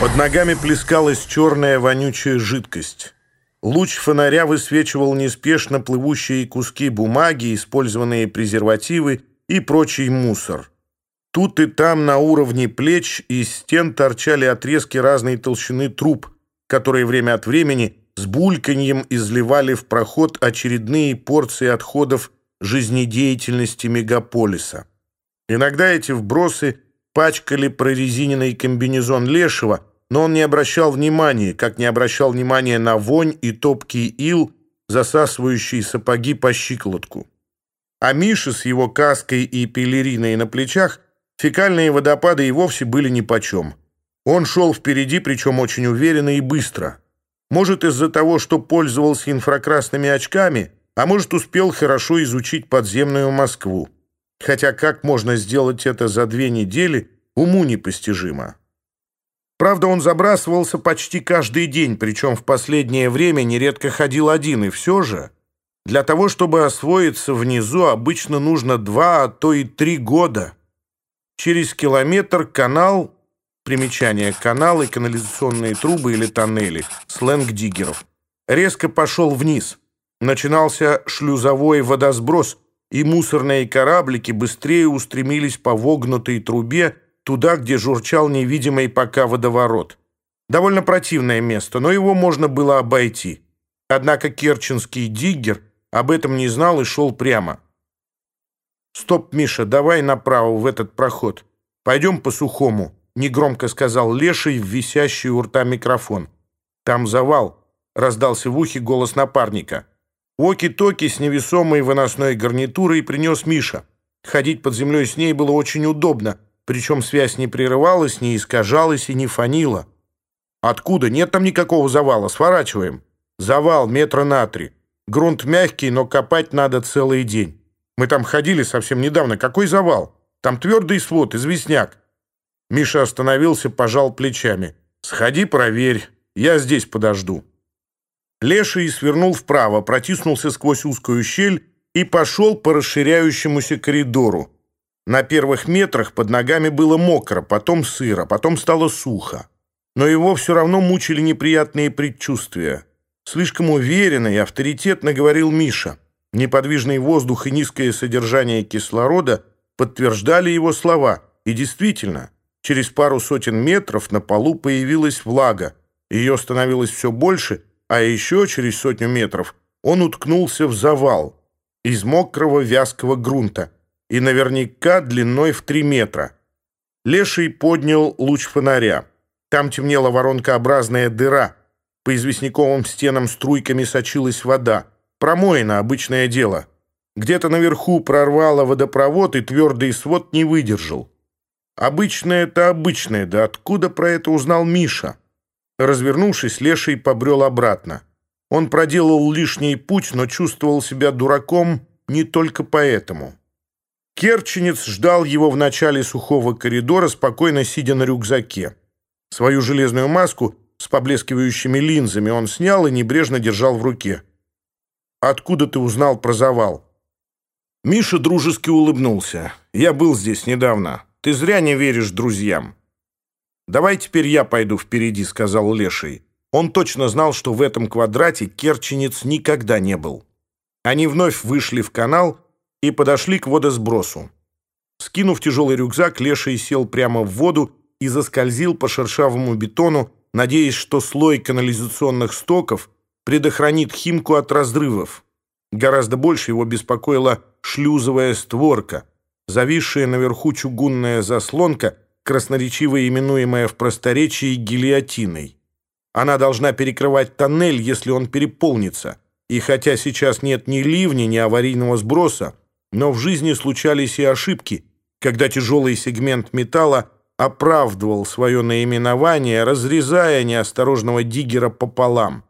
Под ногами плескалась черная вонючая жидкость. Луч фонаря высвечивал неспешно плывущие куски бумаги, использованные презервативы и прочий мусор. Тут и там на уровне плеч из стен торчали отрезки разной толщины труб, которые время от времени с бульканьем изливали в проход очередные порции отходов жизнедеятельности мегаполиса. Иногда эти вбросы – пачкали прорезиненный комбинезон лешего, но он не обращал внимания, как не обращал внимания на вонь и топкий ил, засасывающий сапоги по щиколотку. А Миша с его каской и пелериной на плечах фекальные водопады и вовсе были нипочем. Он шел впереди, причем очень уверенно и быстро. Может, из-за того, что пользовался инфракрасными очками, а может, успел хорошо изучить подземную Москву хотя как можно сделать это за две недели, уму непостижимо. Правда, он забрасывался почти каждый день, причем в последнее время нередко ходил один, и все же... Для того, чтобы освоиться внизу, обычно нужно два, а то и три года. Через километр канал, примечание каналы, канализационные трубы или тоннели, сленг диггеров, резко пошел вниз. Начинался шлюзовой водосброс, и мусорные кораблики быстрее устремились по вогнутой трубе туда, где журчал невидимый пока водоворот. Довольно противное место, но его можно было обойти. Однако керченский диггер об этом не знал и шел прямо. «Стоп, Миша, давай направо в этот проход. Пойдем по-сухому», — негромко сказал Леший в висящий у рта микрофон. «Там завал», — раздался в ухе голос напарника. Оки токи с невесомой выносной гарнитурой, принес Миша. Ходить под землей с ней было очень удобно, причем связь не прерывалась, не искажалась и не фанила. «Откуда? Нет там никакого завала. Сворачиваем». «Завал метра на три. Грунт мягкий, но копать надо целый день. Мы там ходили совсем недавно. Какой завал? Там твердый слот, известняк». Миша остановился, пожал плечами. «Сходи, проверь. Я здесь подожду». Леший свернул вправо, протиснулся сквозь узкую щель и пошел по расширяющемуся коридору. На первых метрах под ногами было мокро, потом сыро, потом стало сухо. Но его все равно мучили неприятные предчувствия. Слишком уверенно и авторитетно говорил Миша. Неподвижный воздух и низкое содержание кислорода подтверждали его слова. И действительно, через пару сотен метров на полу появилась влага. Ее становилось все больше – а еще через сотню метров он уткнулся в завал из мокрого вязкого грунта и наверняка длиной в три метра. Леший поднял луч фонаря. Там темнела воронкообразная дыра. По известняковым стенам струйками сочилась вода. Промоина — обычное дело. Где-то наверху прорвало водопровод, и твердый свод не выдержал. Обычное это обычное, да откуда про это узнал Миша? Развернувшись, Леший побрел обратно. Он проделал лишний путь, но чувствовал себя дураком не только поэтому. Керченец ждал его в начале сухого коридора, спокойно сидя на рюкзаке. Свою железную маску с поблескивающими линзами он снял и небрежно держал в руке. «Откуда ты узнал про завал?» Миша дружески улыбнулся. «Я был здесь недавно. Ты зря не веришь друзьям». Давай теперь я пойду впереди», — сказал Леший. Он точно знал, что в этом квадрате Керченец никогда не был. Они вновь вышли в канал и подошли к водосбросу. Скинув тяжелый рюкзак, Леший сел прямо в воду и заскользил по шершавому бетону, надеясь, что слой канализационных стоков предохранит Химку от разрывов. Гораздо больше его беспокоила шлюзовая створка. Зависшая наверху чугунная заслонка — красноречиво именуемая в просторечии гильотиной. Она должна перекрывать тоннель, если он переполнится. И хотя сейчас нет ни ливня, ни аварийного сброса, но в жизни случались и ошибки, когда тяжелый сегмент металла оправдывал свое наименование, разрезая неосторожного диггера пополам.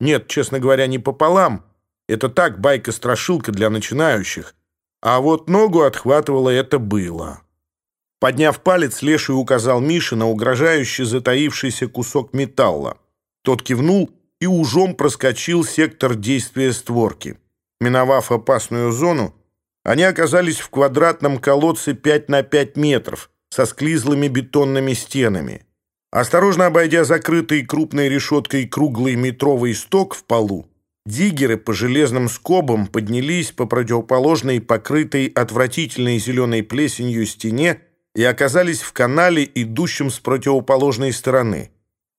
Нет, честно говоря, не пополам. Это так, байка-страшилка для начинающих. А вот ногу отхватывало это было. Подняв палец, Леший указал Мише на угрожающий затаившийся кусок металла. Тот кивнул и ужом проскочил сектор действия створки. Миновав опасную зону, они оказались в квадратном колодце 5 на 5 метров со склизлыми бетонными стенами. Осторожно обойдя закрытый крупной решеткой круглый метровый сток в полу, диггеры по железным скобам поднялись по противоположной покрытой отвратительной зеленой плесенью стене и оказались в канале, идущем с противоположной стороны.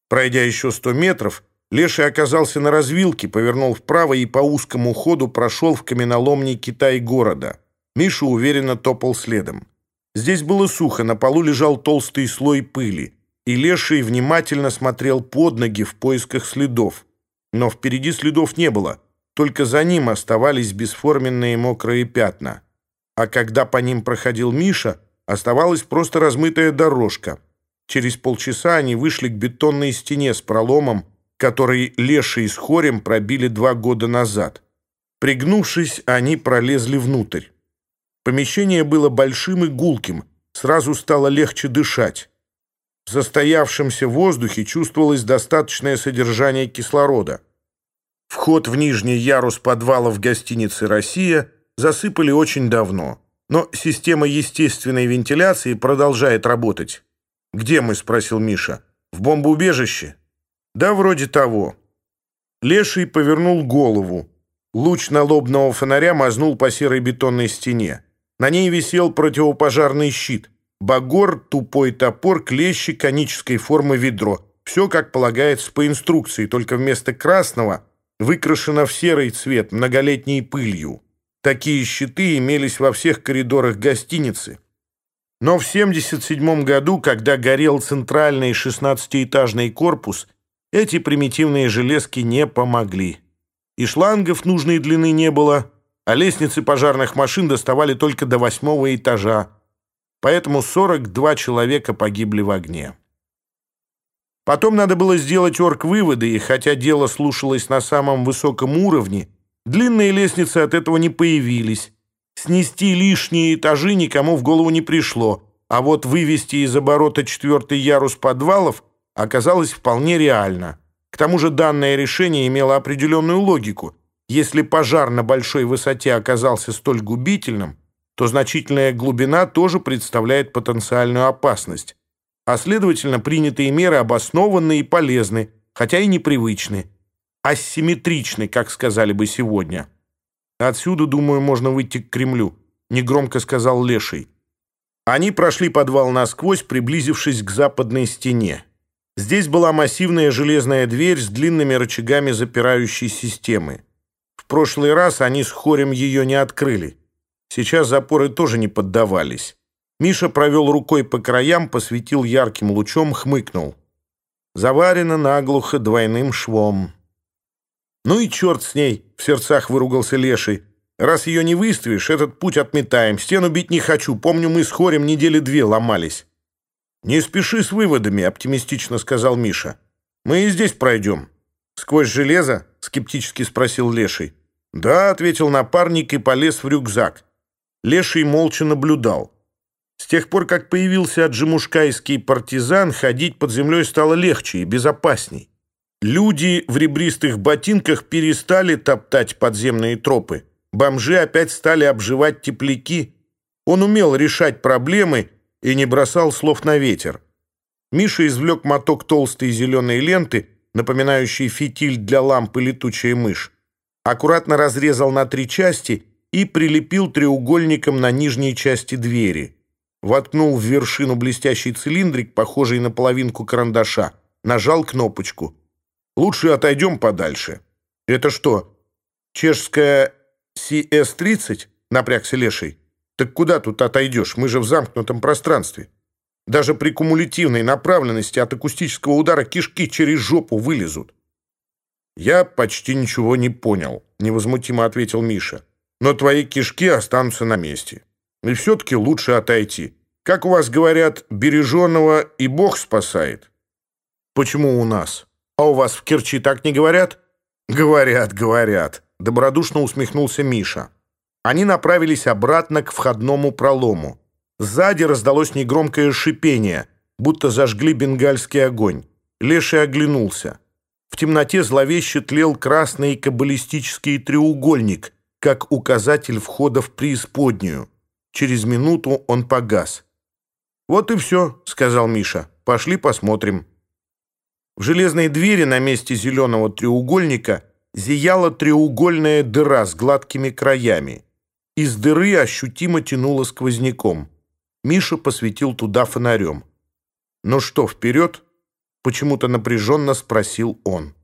Пройдя еще сто метров, Леший оказался на развилке, повернул вправо и по узкому ходу прошел в каменоломни Китай-города. Миша уверенно топал следом. Здесь было сухо, на полу лежал толстый слой пыли, и Леший внимательно смотрел под ноги в поисках следов. Но впереди следов не было, только за ним оставались бесформенные мокрые пятна. А когда по ним проходил Миша, оставалась просто размытая дорожка. Через полчаса они вышли к бетонной стене с проломом, который Леший с Хорем пробили два года назад. Пригнувшись, они пролезли внутрь. Помещение было большим и гулким, сразу стало легче дышать. В застоявшемся воздухе чувствовалось достаточное содержание кислорода. Вход в нижний ярус подвала в гостинице «Россия» засыпали очень давно, Но система естественной вентиляции продолжает работать. Где мы, спросил Миша. В бомбоубежище? Да вроде того. Леший повернул голову. Луч налобного фонаря мазнул по серой бетонной стене. На ней висел противопожарный щит. Багор, тупой топор, клещи, конической формы ведро. Все, как полагается по инструкции, только вместо красного выкрашено в серый цвет многолетней пылью. Такие щиты имелись во всех коридорах гостиницы. Но в 1977 году, когда горел центральный 16-этажный корпус, эти примитивные железки не помогли. И шлангов нужной длины не было, а лестницы пожарных машин доставали только до восьмого этажа. Поэтому 42 человека погибли в огне. Потом надо было сделать орг-выводы, и хотя дело слушалось на самом высоком уровне, Длинные лестницы от этого не появились. Снести лишние этажи никому в голову не пришло, а вот вывести из оборота четвертый ярус подвалов оказалось вполне реально. К тому же данное решение имело определенную логику. Если пожар на большой высоте оказался столь губительным, то значительная глубина тоже представляет потенциальную опасность. А следовательно, принятые меры обоснованы и полезны, хотя и непривычны – Асимметричны, как сказали бы сегодня. Отсюда, думаю, можно выйти к Кремлю, негромко сказал Леший. Они прошли подвал насквозь, приблизившись к западной стене. Здесь была массивная железная дверь с длинными рычагами запирающей системы прошлый раз они с хорем ее не открыли. Сейчас запоры тоже не поддавались. Миша провел рукой по краям, посветил ярким лучом, хмыкнул. Заварено наглухо двойным швом. «Ну и черт с ней!» — в сердцах выругался Леший. «Раз ее не выставишь, этот путь отметаем. Стену бить не хочу. Помню, мы с Хорем недели две ломались». «Не спеши с выводами», — оптимистично сказал Миша. «Мы и здесь пройдем». «Сквозь железо?» — скептически спросил Леший. «Да», — ответил напарник и полез в рюкзак. Леший молча наблюдал. С тех пор, как появился аджимушкайский партизан, ходить под землей стало легче и безопасней. Люди в ребристых ботинках перестали топтать подземные тропы. Бомжи опять стали обживать тепляки. Он умел решать проблемы и не бросал слов на ветер. Миша извлек моток толстой зеленой ленты, напоминающей фитиль для лампы летучая мышь. Аккуратно разрезал на три части и прилепил треугольником на нижней части двери. Воткнул в вершину блестящий цилиндрик, похожий на половинку карандаша. Нажал кнопочку — Лучше отойдем подальше. Это что, чешская CS-30? Напрягся Леший. Так куда тут отойдешь? Мы же в замкнутом пространстве. Даже при кумулятивной направленности от акустического удара кишки через жопу вылезут. Я почти ничего не понял, невозмутимо ответил Миша. Но твои кишки останутся на месте. И все-таки лучше отойти. Как у вас говорят, береженного и Бог спасает. Почему у нас? А у вас в Керчи так не говорят?» «Говорят, говорят», — добродушно усмехнулся Миша. Они направились обратно к входному пролому. Сзади раздалось негромкое шипение, будто зажгли бенгальский огонь. Леший оглянулся. В темноте зловеще тлел красный каббалистический треугольник, как указатель входа в преисподнюю. Через минуту он погас. «Вот и все», — сказал Миша. «Пошли посмотрим». В железной двери на месте зеленого треугольника зияла треугольная дыра с гладкими краями. Из дыры ощутимо тянуло сквозняком. Миша посветил туда фонарем. «Ну что, вперед?» — почему-то напряженно спросил он.